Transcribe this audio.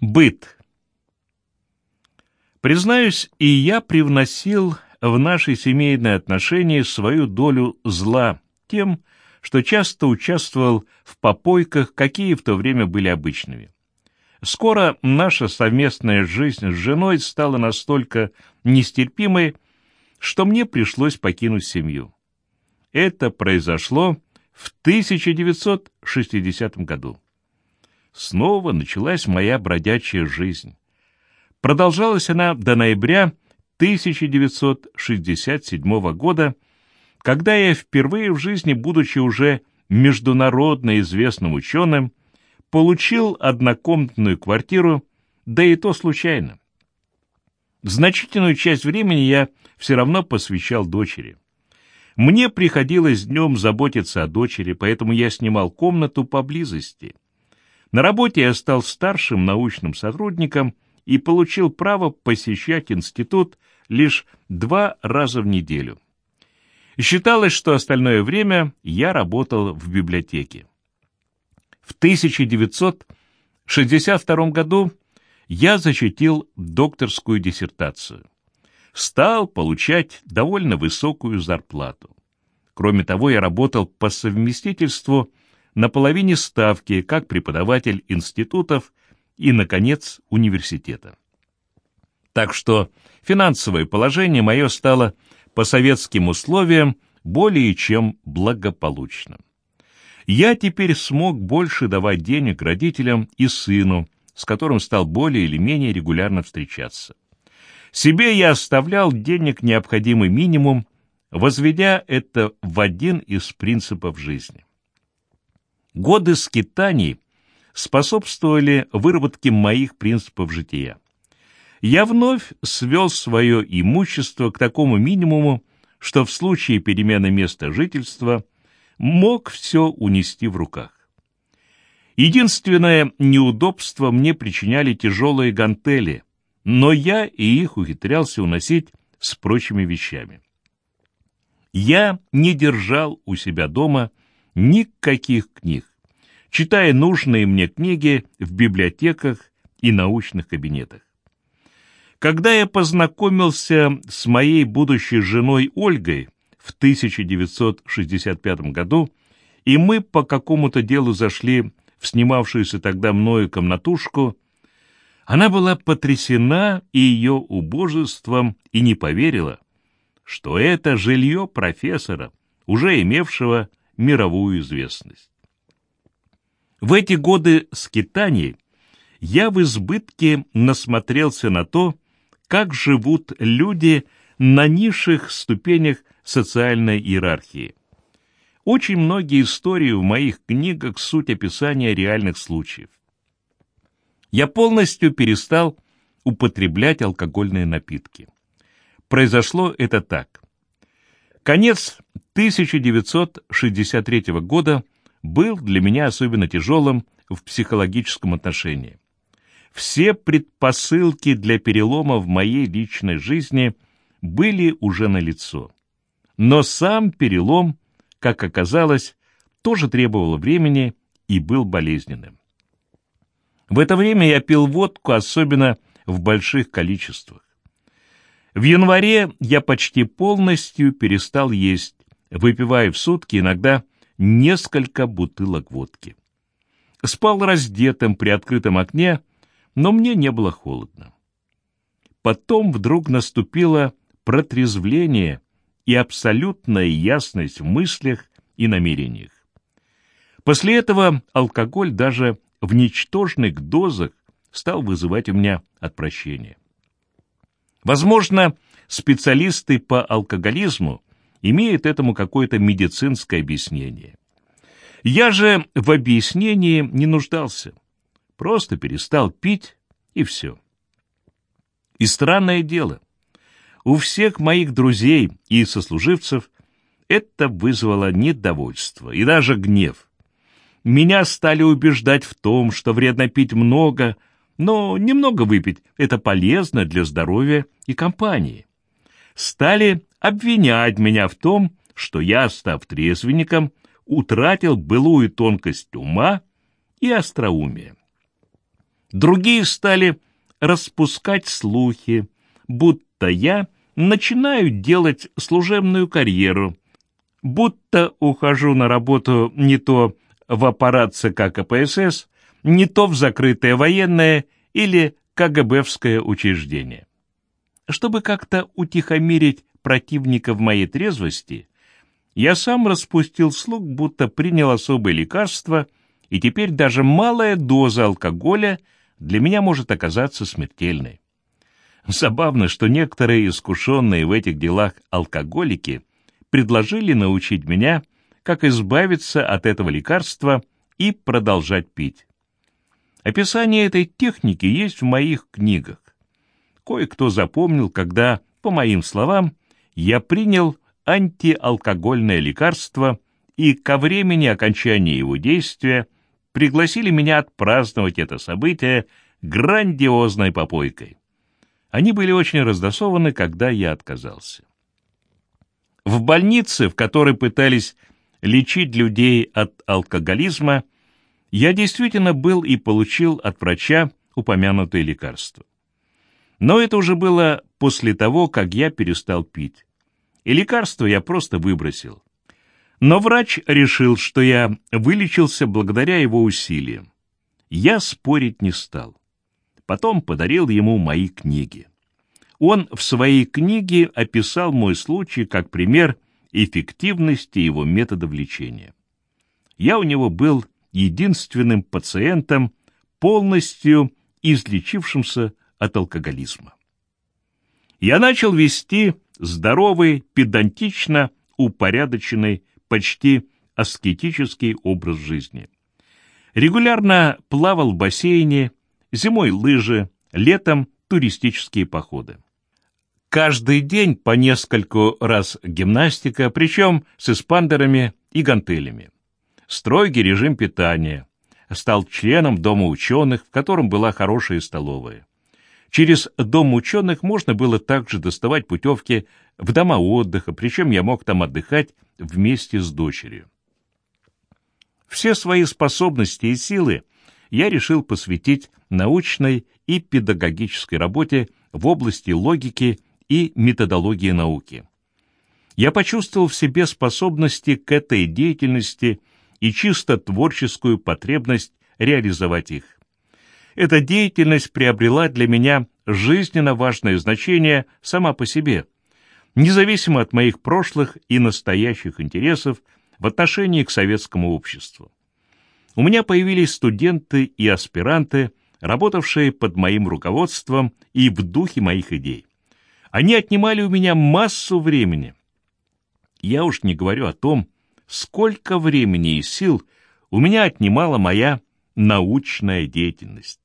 Быт. Признаюсь, и я привносил в наши семейные отношения свою долю зла тем, что часто участвовал в попойках, какие в то время были обычными. Скоро наша совместная жизнь с женой стала настолько нестерпимой, что мне пришлось покинуть семью. Это произошло в 1960 году. Снова началась моя бродячая жизнь. Продолжалась она до ноября 1967 года, когда я впервые в жизни, будучи уже международно известным ученым, получил однокомнатную квартиру, да и то случайно. Значительную часть времени я все равно посвящал дочери. Мне приходилось днем заботиться о дочери, поэтому я снимал комнату поблизости — на работе я стал старшим научным сотрудником и получил право посещать институт лишь два раза в неделю. Считалось, что остальное время я работал в библиотеке. В 1962 году я защитил докторскую диссертацию. Стал получать довольно высокую зарплату. Кроме того, я работал по совместительству на половине ставки как преподаватель институтов и, наконец, университета. Так что финансовое положение мое стало по советским условиям более чем благополучным. Я теперь смог больше давать денег родителям и сыну, с которым стал более или менее регулярно встречаться. Себе я оставлял денег необходимый минимум, возведя это в один из принципов жизни. Годы скитаний способствовали выработке моих принципов жития. Я вновь свел свое имущество к такому минимуму, что в случае перемены места жительства мог все унести в руках. Единственное неудобство мне причиняли тяжелые гантели, но я и их ухитрялся уносить с прочими вещами. Я не держал у себя дома никаких книг, читая нужные мне книги в библиотеках и научных кабинетах. Когда я познакомился с моей будущей женой Ольгой в 1965 году, и мы по какому-то делу зашли в снимавшуюся тогда мною комнатушку, она была потрясена ее убожеством и не поверила, что это жилье профессора, уже имевшего мировую известность. В эти годы скитаний я в избытке насмотрелся на то, как живут люди на низших ступенях социальной иерархии. Очень многие истории в моих книгах — суть описания реальных случаев. Я полностью перестал употреблять алкогольные напитки. Произошло это так. Конец 1963 года был для меня особенно тяжелым в психологическом отношении. Все предпосылки для перелома в моей личной жизни были уже налицо. Но сам перелом, как оказалось, тоже требовал времени и был болезненным. В это время я пил водку, особенно в больших количествах. В январе я почти полностью перестал есть, выпивая в сутки иногда несколько бутылок водки. Спал раздетым при открытом окне, но мне не было холодно. Потом вдруг наступило протрезвление и абсолютная ясность в мыслях и намерениях. После этого алкоголь даже в ничтожных дозах стал вызывать у меня отвращение. Возможно, специалисты по алкоголизму имеют этому какое-то медицинское объяснение. Я же в объяснении не нуждался. Просто перестал пить, и все. И странное дело, у всех моих друзей и сослуживцев это вызвало недовольство и даже гнев. Меня стали убеждать в том, что вредно пить много, но немного выпить – это полезно для здоровья и компании. Стали обвинять меня в том, что я, став трезвенником, утратил былую тонкость ума и остроумие. Другие стали распускать слухи, будто я начинаю делать служебную карьеру, будто ухожу на работу не то в аппарат ЦК КПСС, не то в закрытое военное или КГБовское учреждение. Чтобы как-то утихомирить противников моей трезвости, я сам распустил слух, будто принял особое лекарство, и теперь даже малая доза алкоголя для меня может оказаться смертельной. Забавно, что некоторые искушенные в этих делах алкоголики предложили научить меня, как избавиться от этого лекарства и продолжать пить. Описание этой техники есть в моих книгах. Кое-кто запомнил, когда, по моим словам, я принял антиалкогольное лекарство и ко времени окончания его действия пригласили меня отпраздновать это событие грандиозной попойкой. Они были очень раздосованы, когда я отказался. В больнице, в которой пытались лечить людей от алкоголизма, я действительно был и получил от врача упомянутое лекарство. Но это уже было после того, как я перестал пить. И лекарство я просто выбросил. Но врач решил, что я вылечился благодаря его усилиям. Я спорить не стал. Потом подарил ему мои книги. Он в своей книге описал мой случай как пример эффективности его метода лечения. Я у него был единственным пациентом, полностью излечившимся от алкоголизма. Я начал вести здоровый, педантично упорядоченный, почти аскетический образ жизни. Регулярно плавал в бассейне, зимой лыжи, летом туристические походы. Каждый день по нескольку раз гимнастика, причем с эспандерами и гантелями. Строгий режим питания. Стал членом Дома ученых, в котором была хорошая столовая. Через Дом ученых можно было также доставать путевки в дома отдыха, причем я мог там отдыхать вместе с дочерью. Все свои способности и силы я решил посвятить научной и педагогической работе в области логики и методологии науки. Я почувствовал в себе способности к этой деятельности и чисто творческую потребность реализовать их. Эта деятельность приобрела для меня жизненно важное значение сама по себе, независимо от моих прошлых и настоящих интересов в отношении к советскому обществу. У меня появились студенты и аспиранты, работавшие под моим руководством и в духе моих идей. Они отнимали у меня массу времени. Я уж не говорю о том, сколько времени и сил у меня отнимала моя научная деятельность.